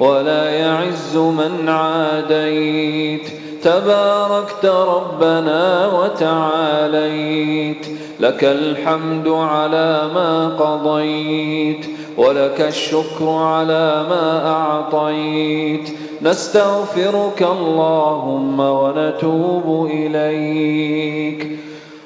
ولا يعز من عاديت. تباركت ربنا وتعاليت. لك الحمد على ما قضيت ولك الشكر على ما أعطيت. نستغفرك اللهم ونتوب إليك.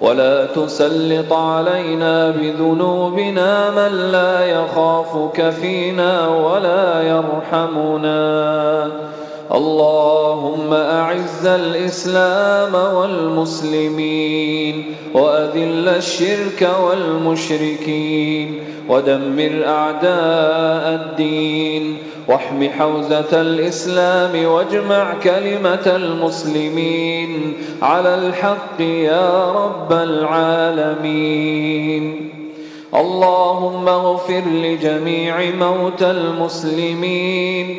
ولا تسلط علينا بذنوبنا من لا يخافك فينا ولا يرحمنا. اللهم أعز الإسلام والمسلمين وأذل الشرك والمشركين ودمر أعداء الدين واحم حوزة الإسلام واجمع كلمة المسلمين على الحق يا رب العالمين. اللهم اغفر لجميع موتى المسلمين.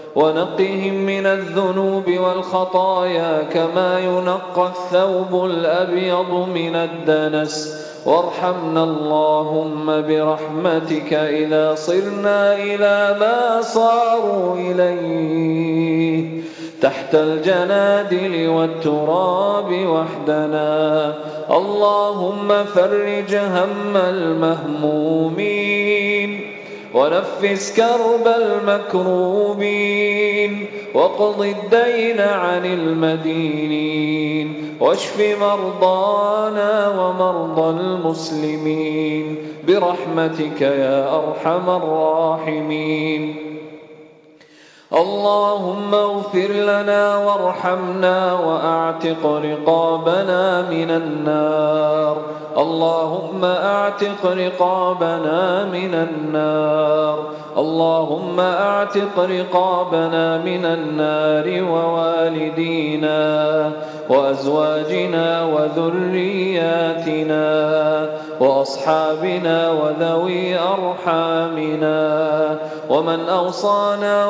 ونقهم من الذنوب والخطايا كما ينقى الثوب الأبيض من الدنس. وارحمنا اللهم برحمتك إذا صرنا إلى ما صاروا إليه. تحت الجنادل والتراب وحدنا. اللهم فرج هم المهمومين. ونفس كرب المكروبين وقض الدين عن المدينين واشف مرضانا ومرضى المسلمين برحمتك يا أرحم الراحمين اللهم اغفر لنا وارحمنا وأعتق رقابنا من النار. اللهم أعتق رقابنا من النار. اللهم أعتق رقابنا من النار ووالدينا وأزواجنا وذرياتنا وأصحابنا وذوي أرحامنا. ومن أوصانا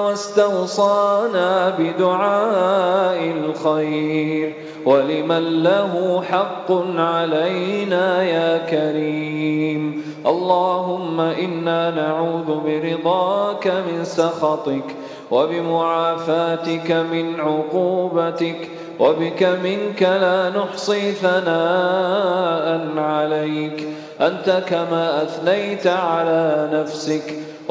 واستوصانا بدعاء الخير ولمن له حق علينا يا كريم. اللهم إنا نعوذ برضاك من سخطك وبمعافاتك من عقوبتك وبك منك لا نحصي ثناء عليك. أنت كما أثنيت على نفسك